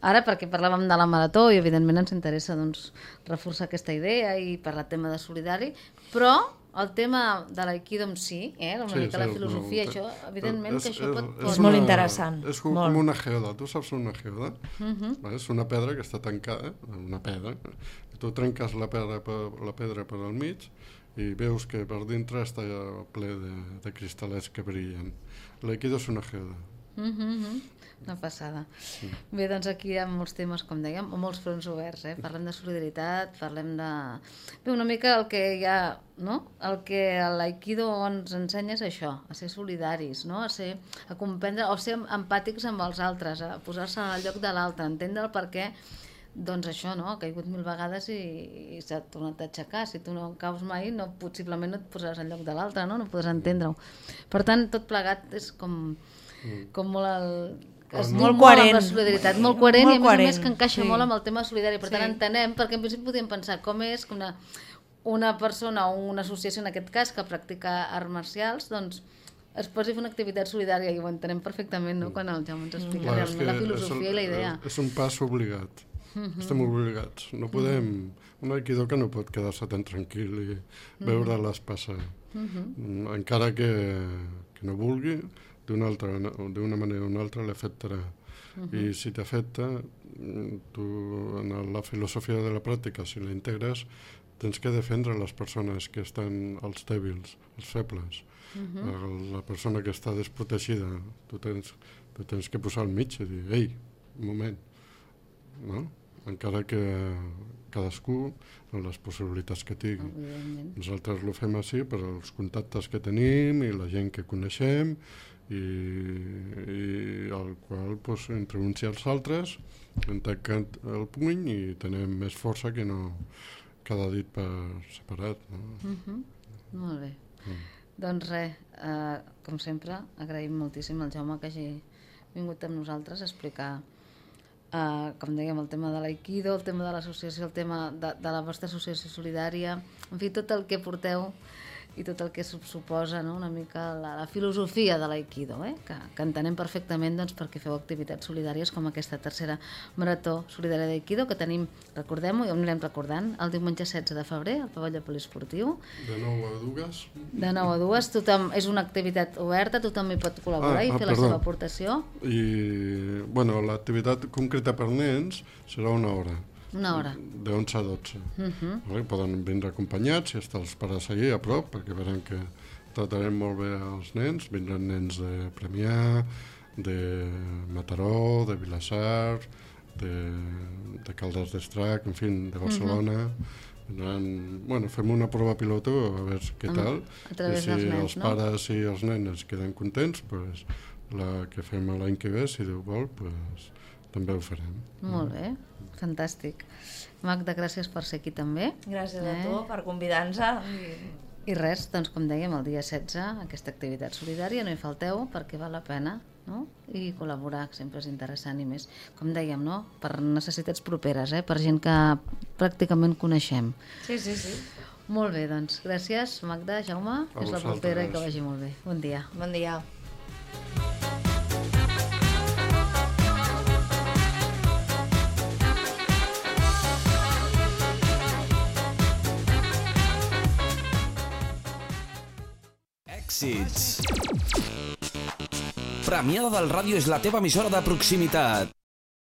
ara perquè parlàvem de la marató i evidentment ens interessa doncs, reforçar aquesta idea i parlar tema de solidari, però el tema de l'aikido en si, eh? una Sí, mica la sí, filosofia, no, això, evidentment és- que això és- pot... és És pot... molt interessant, És com, molt. com una geoda. Tu saps una geoda? Vale? És una pedra que està tancada, una pedra. I tu trenques la pedra per, la pedra per al mig i veus que per dintre està ple de, de cristal·lets que brillen. L'aikido és una geoda. Mm -hmm. Una passada. Bé, doncs aquí hi ha molts temes, com dèiem, molts fronts oberts, eh? Parlem de solidaritat, parlem de... Bé, una mica el que hi ha, no? El que l'Aikido ens ensenya és això, a ser solidaris, no? A ser, a comprendre, o ser empàtics amb els altres, a posar-se al lloc de l'altre, entendre el per què doncs això, no? Ha caigut mil vegades i, i s'ha tornat a aixecar. Si tu no caus mai, no, possiblement no et posaràs al lloc de l'altre, no? No podràs entendre-ho. Per tant, tot plegat és com, com molt el... Es diu Molt molt coherent. la solidaritat, molt coherent Molt i a més a més coherent, que encaixa sí. molt amb el tema solidari. Per tant, Sí. entenem, perquè en principi podíem pensar com és, com una, una persona o una associació, en aquest cas, que practica arts marcials, doncs es posi a fer una activitat solidària i ho entenem perfectament no? quan el Jaume ens explica Clar, és realment que la és filosofia el- i la idea. És, és un pas obligat. Estem obligats. No podem... Un aikido que no pot quedar-se tan tranquil i veure-les passar. Mm, Encara que, que no vulgui, d'una altra d'una manera o una altra l'afectarà. I si t'afecta, tu en la filosofia de la pràctica, si la integres, tens que defendre les persones que estan els dèbils, els febles. El- La persona que està desprotegida, tu tens, tu tens que posar al mig i dir, ei, un moment, no? encara que cadascú amb les possibilitats que tingui. Nosaltres ho fem així per als contactes que tenim i la gent que coneixem i, i al qual doncs, entre uns i els altres hem tancat el puny i tenem més força que no cada dit per separat. No? Mhm. Molt bé. Doncs res, eh, com sempre, agraïm moltíssim al Jaume que hagi vingut amb nosaltres a explicar, eh, com dèiem, el tema de l'Aikido, el tema de l'associació, el tema de, de la vostra associació solidària, en fi, tot el que porteu i tot el que suposa no? una mica la, la filosofia de l'Aikido, eh? que, que entenem perfectament doncs, perquè feu activitats solidàries com aquesta tercera marató solidària d'Aikido que tenim, recordem-ho, i ho anirem recordant, el diumenge 16 de febrer al pavelló poliesportiu, De nou a dues, de 9 a 2, tothom, és una activitat oberta, tothom hi pot col·laborar Ah, i ah, fer la perdó. seva aportació. i bueno, l'activitat concreta per nens serà una hora Una hora. de 11 a 12 Uh -huh. vale? poden vindre acompanyats si està els pares allí a prop perquè veurem que tratarem molt bé els nens vindran nens de Premià de Mataró de Vilassar de, de Caldes d'Estrac en fi, de Barcelona vindran, bueno, fem una prova piloto a veure què tal a i si nens, els no? pares i els nens queden contents pues, la que fem l'any que ve si Déu vol pues, també ho farem Molt bé, fantàstic. Magda, gràcies per ser aquí també. Gràcies a Eh? tu per convidar-nos. I... I res, doncs com dèiem, el dia 16, aquesta activitat solidària, no hi falteu perquè val la pena, no? I col·laborar, que sempre és interessant i més, com dèiem, no? Per necessitats properes, eh? Per gent que pràcticament coneixem. Sí, sí, sí. Molt bé, doncs, gràcies, Magda, Jaume, A és la propera i que vagi molt bé. Bon dia. Bon dia. Èxits. Premiada del Ràdio és la teva emissora de proximitat.